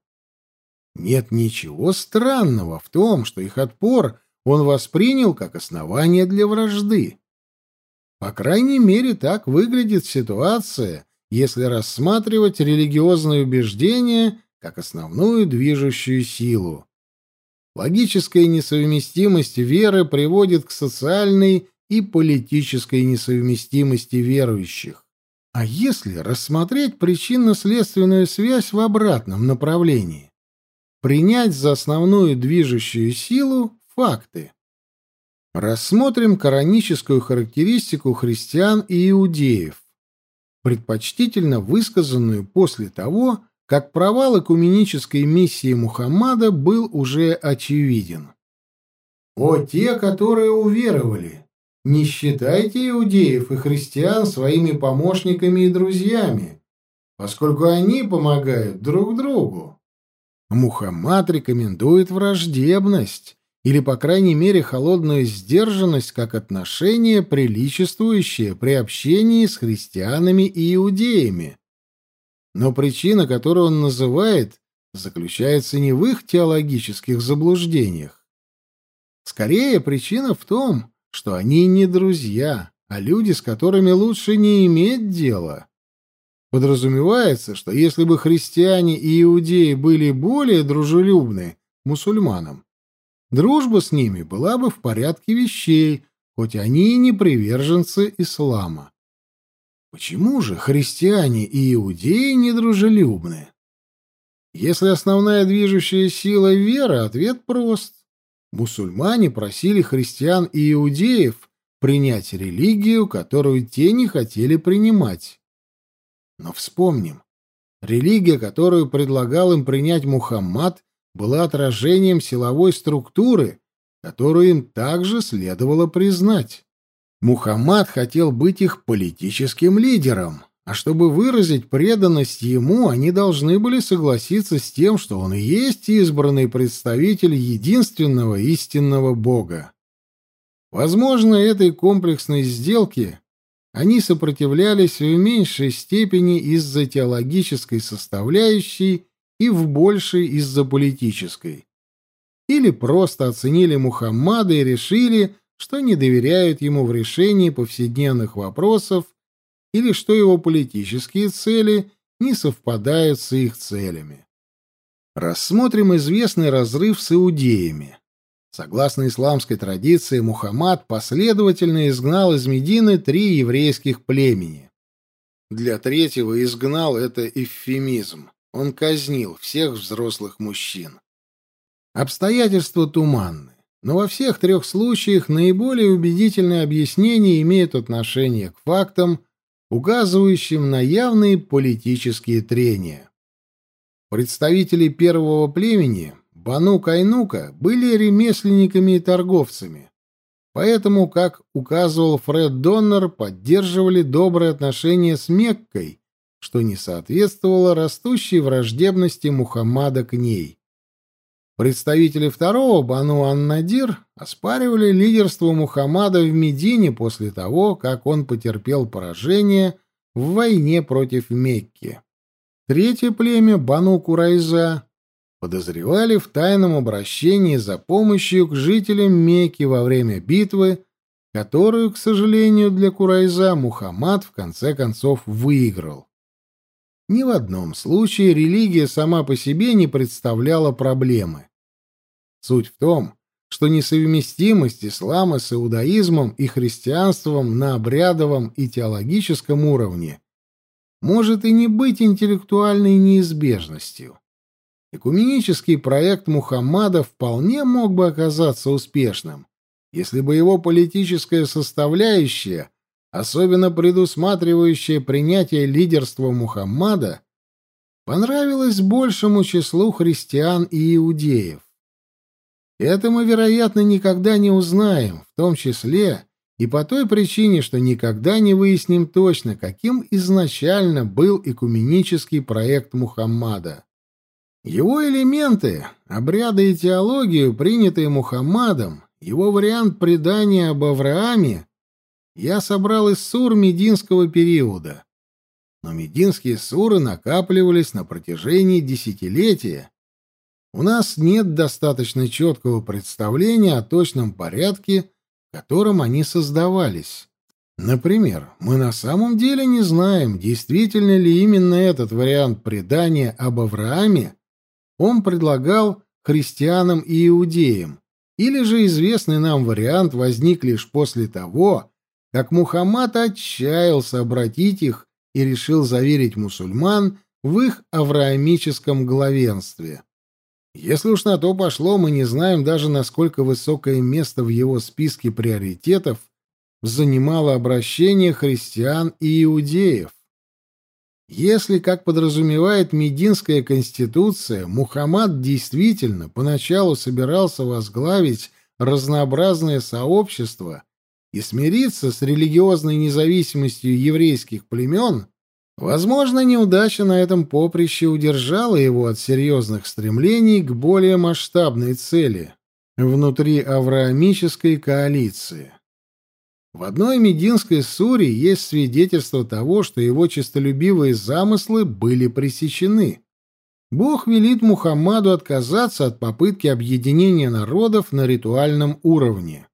нет ничего странного в том, что их отпор он воспринял как основание для вражды. По крайней мере, так выглядит ситуация, если рассматривать религиозные убеждения как основную движущую силу. Логическая несовместимость веры приводит к социальной и политической несовместимости верующих. А если рассмотреть причинно-следственную связь в обратном направлении? Принять за основную движущую силу факты. Рассмотрим кораническую характеристику христиан и иудеев, предпочтительно высказанную после того, как провал экуменической миссии Мухаммада был уже очевиден. «О те, которые уверовали! Не считайте иудеев и христиан своими помощниками и друзьями, поскольку они помогают друг другу. Мухаммад рекомендует враждебность или, по крайней мере, холодную сдержанность как отношение, приличествующее при общении с христианами и иудеями. Но причина, которую он называет, заключается не в их теологических заблуждениях. Скорее, причина в том, что они не друзья, а люди, с которыми лучше не иметь дела. Подразумевается, что если бы христиане и иудеи были более дружелюбны мусульманам, дружба с ними была бы в порядке вещей, хоть они и не приверженцы ислама. Почему же христиане и иудеи недружелюбны? Если основная движущая сила — вера, ответ прост. Мусульмане просили христиан и иудеев принять религию, которую те не хотели принимать. Но вспомним, религия, которую предлагал им принять Мухаммад, была отражением силовой структуры, которую им также следовало признать. Мухаммад хотел быть их политическим лидером, а чтобы выразить преданность ему, они должны были согласиться с тем, что он и есть избранный представитель единственного истинного Бога. Возможно, этой комплексной сделке они сопротивлялись в меньшей степени из-за теологической составляющей и в большей из-за политической. Или просто оценили Мухаммада и решили, что не доверяют ему в решении повседневных вопросов или что его политические цели не совпадают с их целями. Рассмотрим известный разрыв с иудеями. Согласно исламской традиции, Мухаммад последовательно изгнал из Медины три еврейских племени. Для третьего изгнал это эвфемизм. Он казнил всех взрослых мужчин. Обстоятельства туманны, но во всех трех случаях наиболее убедительное объяснение имеет отношение к фактам, указывающим на явные политические трения. Представители первого племени Бану Кайнука были ремесленниками и торговцами. Поэтому, как указывал Фред Доннер, поддерживали добрые отношения с Меккой, что не соответствовало растущей враждебности Мухаммада к ней. Представители второго Бану Ан-Надир оспаривали лидерство Мухаммада в Медине после того, как он потерпел поражение в войне против Мекки. Третье племя Бану Курайза подозревали в тайном обращении за помощью к жителям Мекки во время битвы, которую, к сожалению, для Курайза Мухаммад в конце концов выиграл. Ни в одном случае религия сама по себе не представляла проблемы. Суть в том, что несовместимость ислама с иудаизмом и христианством на обрядовом и теологическом уровне может и не быть интеллектуальной неизбежностью. Экуменический проект Мухаммада вполне мог бы оказаться успешным, если бы его политическая составляющая, особенно предусматривающая принятие лидерства Мухаммада, понравилась большему числу христиан и иудеев. Это мы, вероятно, никогда не узнаем, в том числе и по той причине, что никогда не выясним точно, каким изначально был экуменический проект Мухаммада. Его элементы, обряды и теологию, принятые Мухаммадом, его вариант предания об Аврааме, я собрал из сур мединского периода. Но мединские суры накапливались на протяжении десятилетия. У нас нет достаточно четкого представления о точном порядке, в котором они создавались. Например, мы на самом деле не знаем, действительно ли именно этот вариант предания об Аврааме он предлагал христианам и иудеям, или же известный нам вариант возник лишь после того, как Мухаммад отчаялся обратить их и решил заверить мусульман в их авраамическом главенстве. Если уж на то пошло, мы не знаем даже, насколько высокое место в его списке приоритетов занимало обращение христиан и иудеев. Если, как подразумевает Мединская конституция, Мухаммад действительно поначалу собирался возглавить разнообразное сообщество и смириться с религиозной независимостью еврейских племен, Возможно, неудача на этом поприще удержала его от серьезных стремлений к более масштабной цели внутри авраамической коалиции. В одной мединской суре есть свидетельство того, что его честолюбивые замыслы были пресечены. Бог велит Мухаммаду отказаться от попытки объединения народов на ритуальном уровне.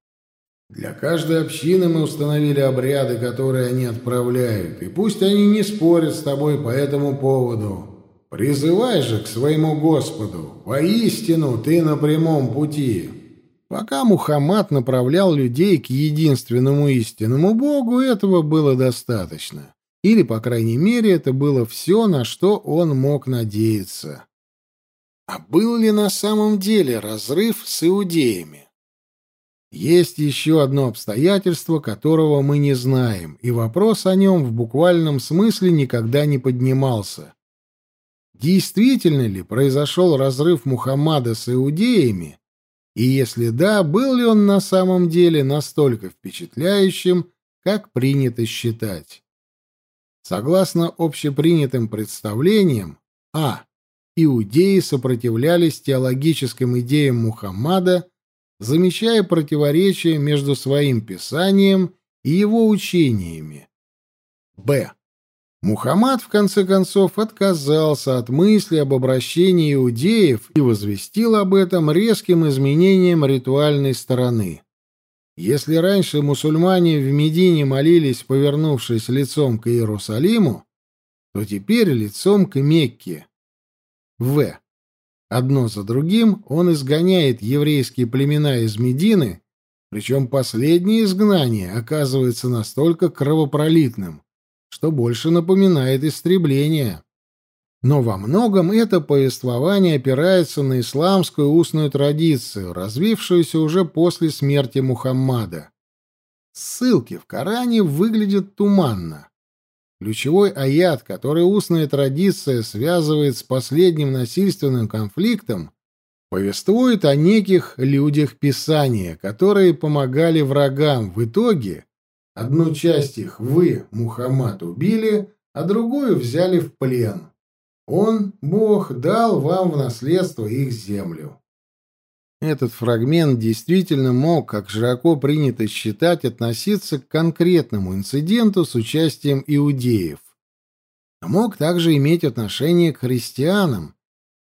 Для каждой общины мы установили обряды, которые они отправляют, и пусть они не спорят с тобой по этому поводу. Призывай же к своему Господу, воистину ты на прямом пути. Пока Мухаммад направлял людей к единственному истинному Богу, этого было достаточно. Или, по крайней мере, это было все, на что он мог надеяться. А был ли на самом деле разрыв с иудеями? Есть еще одно обстоятельство, которого мы не знаем, и вопрос о нем в буквальном смысле никогда не поднимался. Действительно ли произошел разрыв Мухаммада с иудеями, и если да, был ли он на самом деле настолько впечатляющим, как принято считать? Согласно общепринятым представлениям, а. Иудеи сопротивлялись теологическим идеям Мухаммада, замечая противоречия между своим писанием и его учениями. Б. Мухаммад, в конце концов, отказался от мысли об обращении иудеев и возвестил об этом резким изменением ритуальной стороны. Если раньше мусульмане в Медине молились, повернувшись лицом к Иерусалиму, то теперь лицом к Мекке. В. Одно за другим он изгоняет еврейские племена из Медины, причем последнее изгнание оказывается настолько кровопролитным, что больше напоминает истребление. Но во многом это повествование опирается на исламскую устную традицию, развившуюся уже после смерти Мухаммада. Ссылки в Коране выглядят туманно. Ключевой аят, который устная традиция связывает с последним насильственным конфликтом, повествует о неких людях Писания, которые помогали врагам. В итоге одну часть их вы, Мухаммад, убили, а другую взяли в плен. Он, Бог, дал вам в наследство их землю. Этот фрагмент действительно мог, как широко принято считать, относиться к конкретному инциденту с участием иудеев. А мог также иметь отношение к христианам,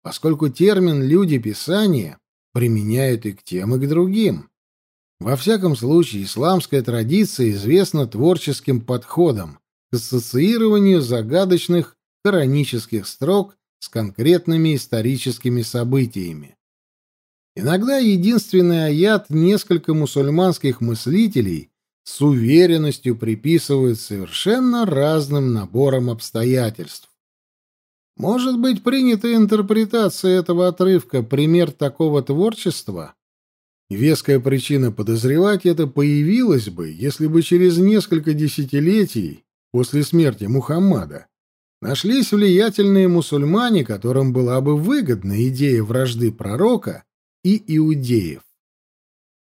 поскольку термин «люди Писания» применяют и к тем, и к другим. Во всяком случае, исламская традиция известна творческим подходом к ассоциированию загадочных коранических строк с конкретными историческими событиями. Иногда единственный аят несколько мусульманских мыслителей с уверенностью приписывают совершенно разным наборам обстоятельств. Может быть, принятая интерпретация этого отрывка пример такого творчества? Веская причина подозревать это появилась бы, если бы через несколько десятилетий после смерти Мухаммада нашлись влиятельные мусульмане, которым была бы выгодна идея вражды пророка и иудеев.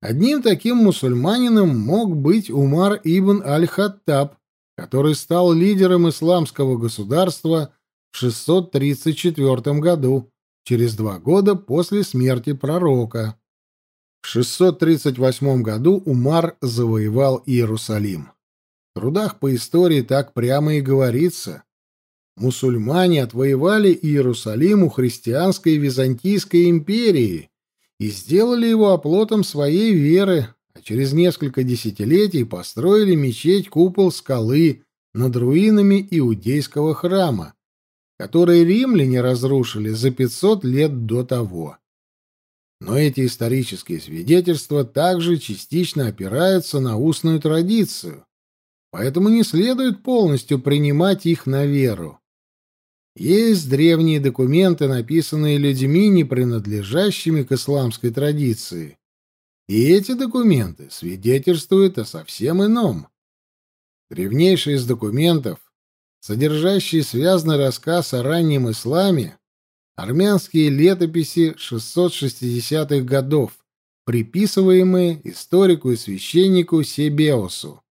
Одним таким мусульманином мог быть Умар ибн аль-Хаттаб, который стал лидером исламского государства в 634 году, через два года после смерти пророка. В 638 году Умар завоевал Иерусалим. В трудах по истории так прямо и говорится. Мусульмане отвоевали Иерусалим у христианской Византийской империи и сделали его оплотом своей веры, а через несколько десятилетий построили мечеть-купол скалы над руинами иудейского храма, который римляне разрушили за 500 лет до того. Но эти исторические свидетельства также частично опираются на устную традицию, поэтому не следует полностью принимать их на веру. Есть древние документы, написанные людьми, не принадлежащими к исламской традиции. И эти документы свидетельствуют о совсем ином. Древнейший из документов, содержащий связанный рассказ о раннем исламе, армянские летописи 660-х годов, приписываемые историку и священнику Себеосу.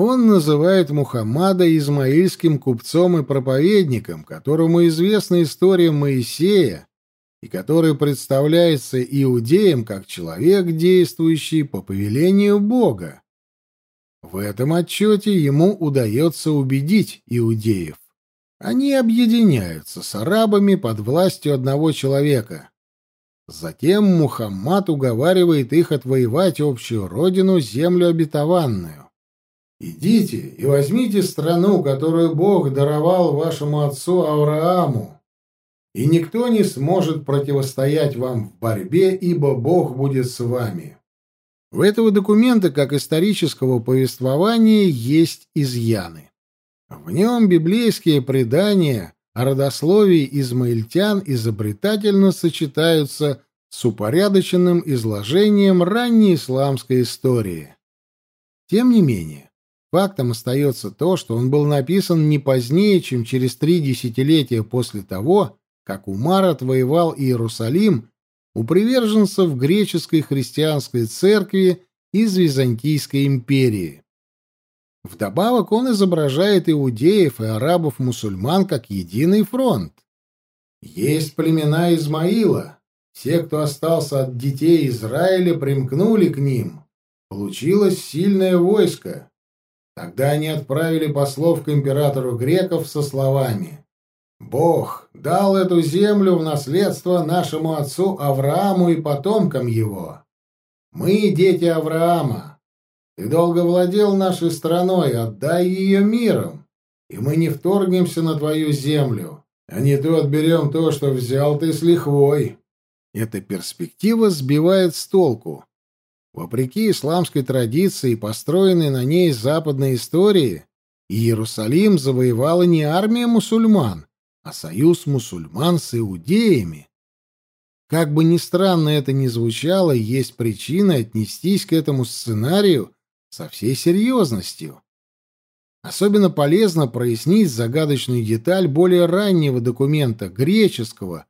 Он называет Мухаммада измаильским купцом и проповедником, которому известна история Моисея, и который представляется иудеям как человек, действующий по повелению Бога. В этом отчете ему удается убедить иудеев. Они объединяются с арабами под властью одного человека. Затем Мухаммад уговаривает их отвоевать общую родину, землю обетованную. «Идите и возьмите страну, которую Бог даровал вашему отцу Аврааму, и никто не сможет противостоять вам в борьбе, ибо Бог будет с вами». У этого документа, как исторического повествования, есть изъяны. В нем библейские предания о родословии измаильтян изобретательно сочетаются с упорядоченным изложением ранней исламской истории. Тем не менее, фактом остается то, что он был написан не позднее, чем через три десятилетия после того, как Умар отвоевал Иерусалим у приверженцев греческой христианской церкви из Византийской империи. Вдобавок он изображает иудеев и арабов-мусульман как единый фронт. Есть племена Измаила. Все, кто остался от детей Израиля, примкнули к ним. Получилось сильное войско. Тогда они отправили послов к императору греков со словами «Бог дал эту землю в наследство нашему отцу Аврааму и потомкам его. Мы дети Авраама, ты долго владел нашей страной, отдай ее миром, и мы не вторгнемся на твою землю, а не то отберем то, что взял ты с лихвой». Эта перспектива сбивает с толку. Вопреки исламской традиции, построенной на ней западной истории, Иерусалим завоевала не армия мусульман, а союз мусульман с иудеями. Как бы ни странно это ни звучало, есть причина отнестись к этому сценарию со всей серьезностью. Особенно полезно прояснить загадочную деталь более раннего документа, греческого,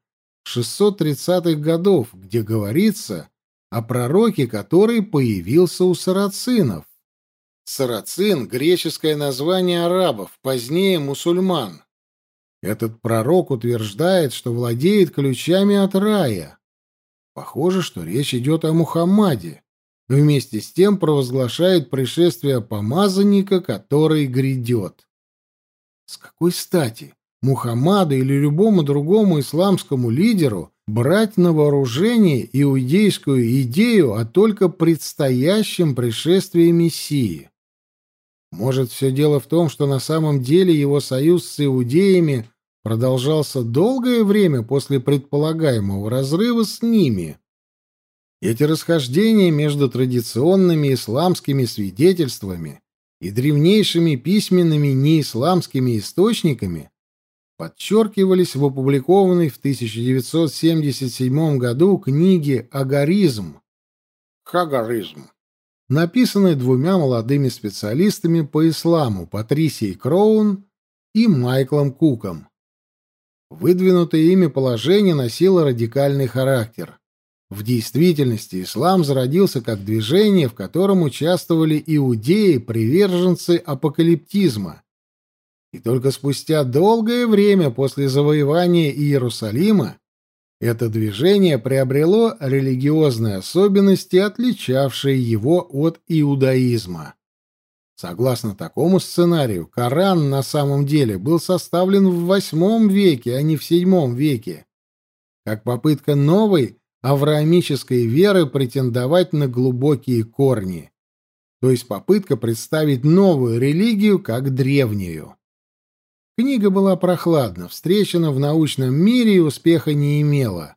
630-х годов, где говорится о пророке, который появился у сарацинов. Сарацин — греческое название арабов, позднее мусульман. Этот пророк утверждает, что владеет ключами от рая. Похоже, что речь идет о Мухаммаде, вместе с тем провозглашает пришествие помазанника, который грядет. С какой стати Мухаммаду или любому другому исламскому лидеру брать на вооружение иудейскую идею о только предстоящем пришествии Мессии? Может, все дело в том, что на самом деле его союз с иудеями продолжался долгое время после предполагаемого разрыва с ними? Эти расхождения между традиционными исламскими свидетельствами и древнейшими письменными неисламскими источниками подчеркивались в опубликованной в 1977 году книге «Агаризм» Хагаризм, написанной двумя молодыми специалистами по исламу Патрисией Кроун и Майклом Куком. Выдвинутое ими положение носило радикальный характер. В действительности ислам зародился как движение, в котором участвовали иудеи, приверженцы апокалиптизма. И только спустя долгое время после завоевания Иерусалима это движение приобрело религиозные особенности, отличавшие его от иудаизма. Согласно такому сценарию, Коран на самом деле был составлен в VIII веке, а не в VII веке, как попытка новой авраамической веры претендовать на глубокие корни, то есть попытка представить новую религию как древнюю. Книга была прохладно встречена в научном мире и успеха не имела.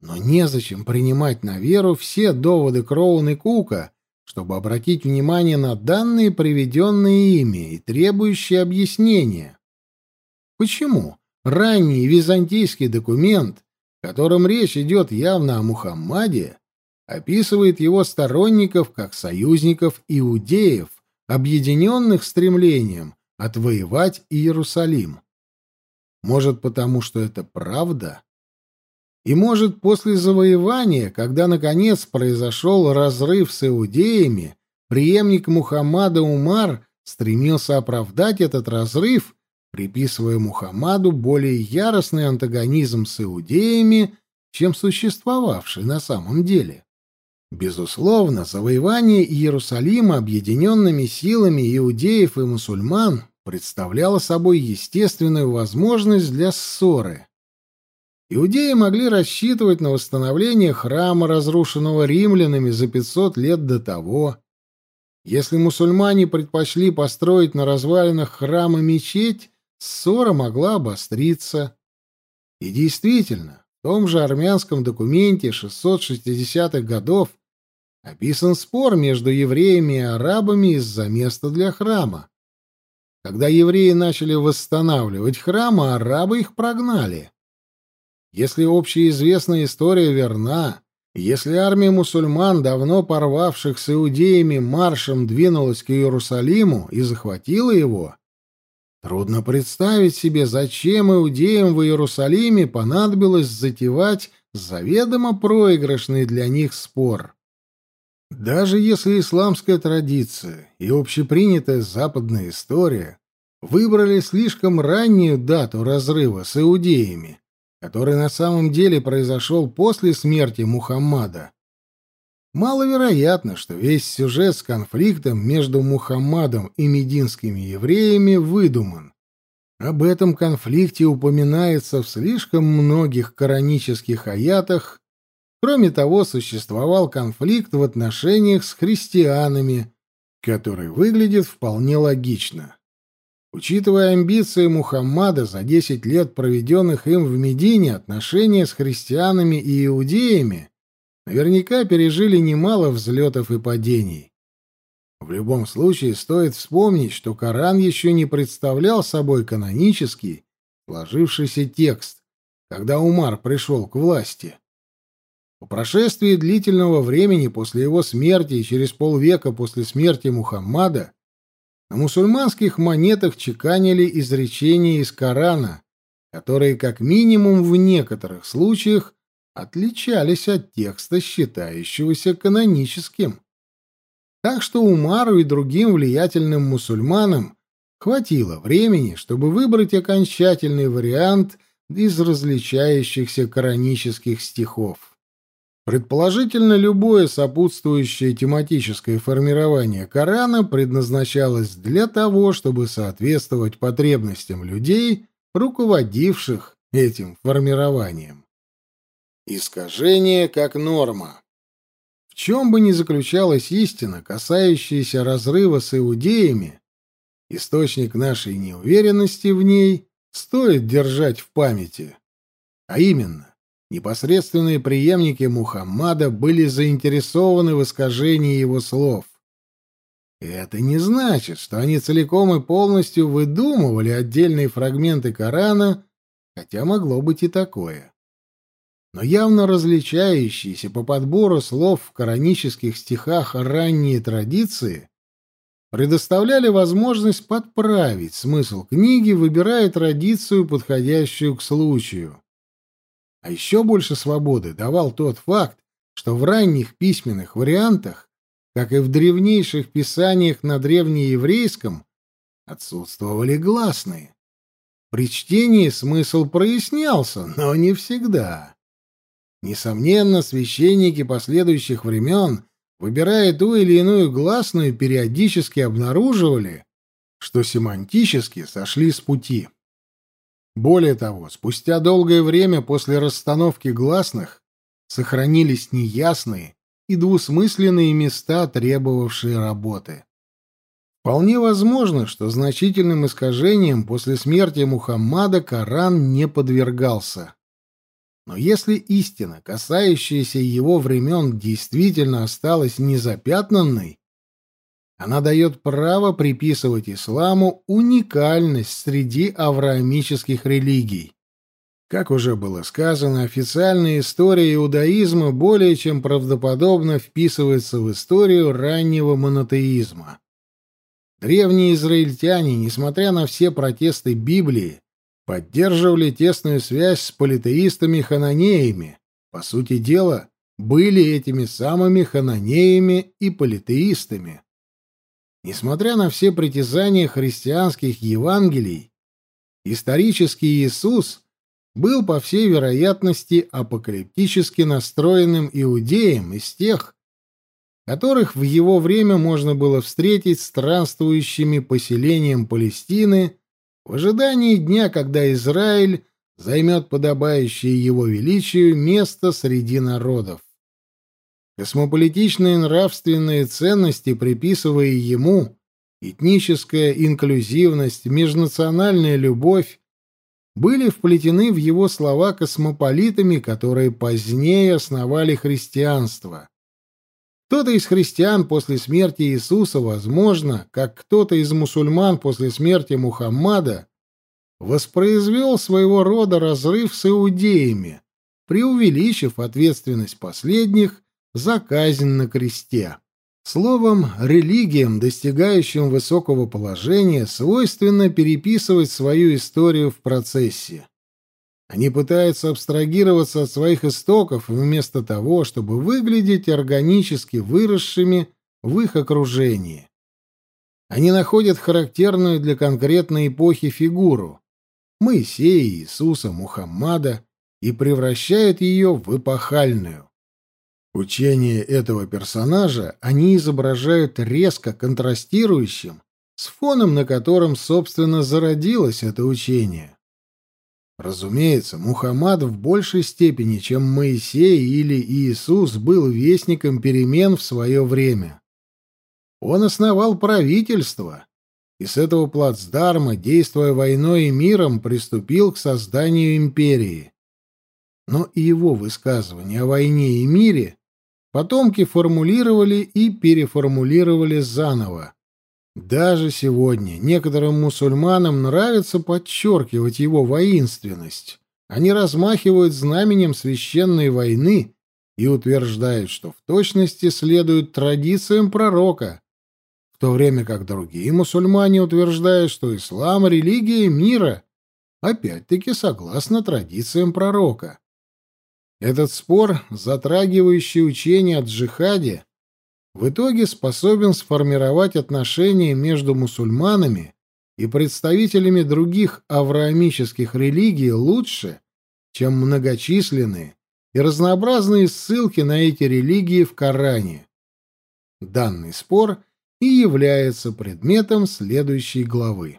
Но незачем принимать на веру все доводы Кроун и Кука, чтобы обратить внимание на данные, приведенные ими, и требующие объяснения. Почему ранний византийский документ котором речь идет явно о Мухаммаде, описывает его сторонников как союзников иудеев, объединенных стремлением отвоевать Иерусалим. Может, потому что это правда? И может, после завоевания, когда, наконец, произошел разрыв с иудеями, преемник Мухаммада Умар стремился оправдать этот разрыв, приписывая Мухаммаду более яростный антагонизм с иудеями, чем существовавший на самом деле. Безусловно, завоевание Иерусалима объединенными силами иудеев и мусульман представляло собой естественную возможность для ссоры. Иудеи могли рассчитывать на восстановление храма, разрушенного римлянами за 500 лет до того. Если мусульмане предпочли построить на развалинах храма мечеть, ссора могла обостриться. И действительно, в том же армянском документе 660-х годов описан спор между евреями и арабами из-за места для храма. Когда евреи начали восстанавливать храм, а арабы их прогнали. Если общеизвестная история верна, если армия мусульман, давно порвавших с иудеями, маршем двинулась к Иерусалиму и захватила его, трудно представить себе, зачем иудеям в Иерусалиме понадобилось затевать заведомо проигрышный для них спор. Даже если исламская традиция и общепринятая западная история выбрали слишком раннюю дату разрыва с иудеями, который на самом деле произошел после смерти Мухаммада. Маловероятно, что весь сюжет с конфликтом между Мухаммадом и мединскими евреями выдуман. Об этом конфликте упоминается в слишком многих коранических аятах. Кроме того, существовал конфликт в отношениях с христианами, который выглядит вполне логично. Учитывая амбиции Мухаммада за 10 лет, проведенных им в Медине, отношения с христианами и иудеями наверняка пережили немало взлетов и падений. В любом случае, стоит вспомнить, что Коран еще не представлял собой канонический, сложившийся текст, когда Умар пришел к власти. По прошествии длительного времени после его смерти и через полвека после смерти Мухаммада на мусульманских монетах чеканили изречения из Корана, которые как минимум в некоторых случаях отличались от текста, считающегося каноническим. Так что Умару и другим влиятельным мусульманам хватило времени, чтобы выбрать окончательный вариант из различающихся коранических стихов. Предположительно, любое сопутствующее тематическое формирование Корана предназначалось для того, чтобы соответствовать потребностям людей, руководивших этим формированием. Искажение как норма. В чем бы ни заключалась истина, касающаяся разрыва с иудеями, источник нашей неуверенности в ней стоит держать в памяти. А именно, непосредственные преемники Мухаммада были заинтересованы в искажении его слов. это не значит, что они целиком и полностью выдумывали отдельные фрагменты Корана, хотя могло быть и такое. Но явно различающиеся по подбору слов в коранических стихах ранние традиции предоставляли возможность подправить смысл книги, выбирая традицию, подходящую к случаю. А еще больше свободы давал тот факт, что в ранних письменных вариантах, как и в древнейших писаниях на древнееврейском, отсутствовали гласные. При чтении смысл прояснялся, но не всегда. Несомненно, священники последующих времен, выбирая ту или иную гласную, периодически обнаруживали, что семантически сошли с пути. Более того, спустя долгое время после расстановки гласных сохранились неясные и двусмысленные места, требовавшие работы. Вполне возможно, что значительным искажением после смерти Мухаммада Коран не подвергался. Но если истина, касающаяся его времен, действительно осталась незапятнанной, она дает право приписывать исламу уникальность среди авраамических религий. Как уже было сказано, официальная история иудаизма более чем правдоподобно вписывается в историю раннего монотеизма. Древние израильтяне, несмотря на все протесты Библии, поддерживали тесную связь с политеистами-хананеями. По сути дела, были этими самыми хананеями и политеистами. Несмотря на все притязания христианских Евангелий, исторический Иисус был, по всей вероятности, апокалиптически настроенным иудеем из тех, которых в его время можно было встретить странствующими поселением Палестины в ожидании дня, когда Израиль займет подобающее его величию место среди народов. Космополитичные нравственные ценности, приписывая ему этническая инклюзивность, межнациональная любовь, были вплетены в его слова космополитами, которые позднее основали христианство. Кто-то из христиан после смерти Иисуса, возможно, как кто-то из мусульман после смерти Мухаммада, воспроизвел своего рода разрыв с иудеями, преувеличив ответственность последних за казнь на кресте. Словом, религиям, достигающим высокого положения, свойственно переписывать свою историю в процессе. Они пытаются абстрагироваться от своих истоков вместо того, чтобы выглядеть органически выросшими в их окружении. Они находят характерную для конкретной эпохи фигуру — Моисея, Иисуса, Мухаммада — и превращают ее в эпохальную. Учение этого персонажа они изображают резко контрастирующим с фоном, на котором, собственно, зародилось это учение. Разумеется, Мухаммад в большей степени, чем Моисей или Иисус, был вестником перемен в свое время. Он основал правительство, и с этого плацдарма, действуя войной и миром, приступил к созданию империи. Но и его высказывания о войне и мире потомки формулировали и переформулировали заново. Даже сегодня некоторым мусульманам нравится подчеркивать его воинственность. Они размахивают знаменем священной войны и утверждают, что в точности следуют традициям пророка, в то время как другие мусульмане утверждают, что ислам — религия мира, опять-таки согласно традициям пророка. Этот спор, затрагивающий учение о джихаде, в итоге способен сформировать отношения между мусульманами и представителями других авраамических религий лучше, чем многочисленные и разнообразные ссылки на эти религии в Коране. Данный спор и является предметом следующей главы.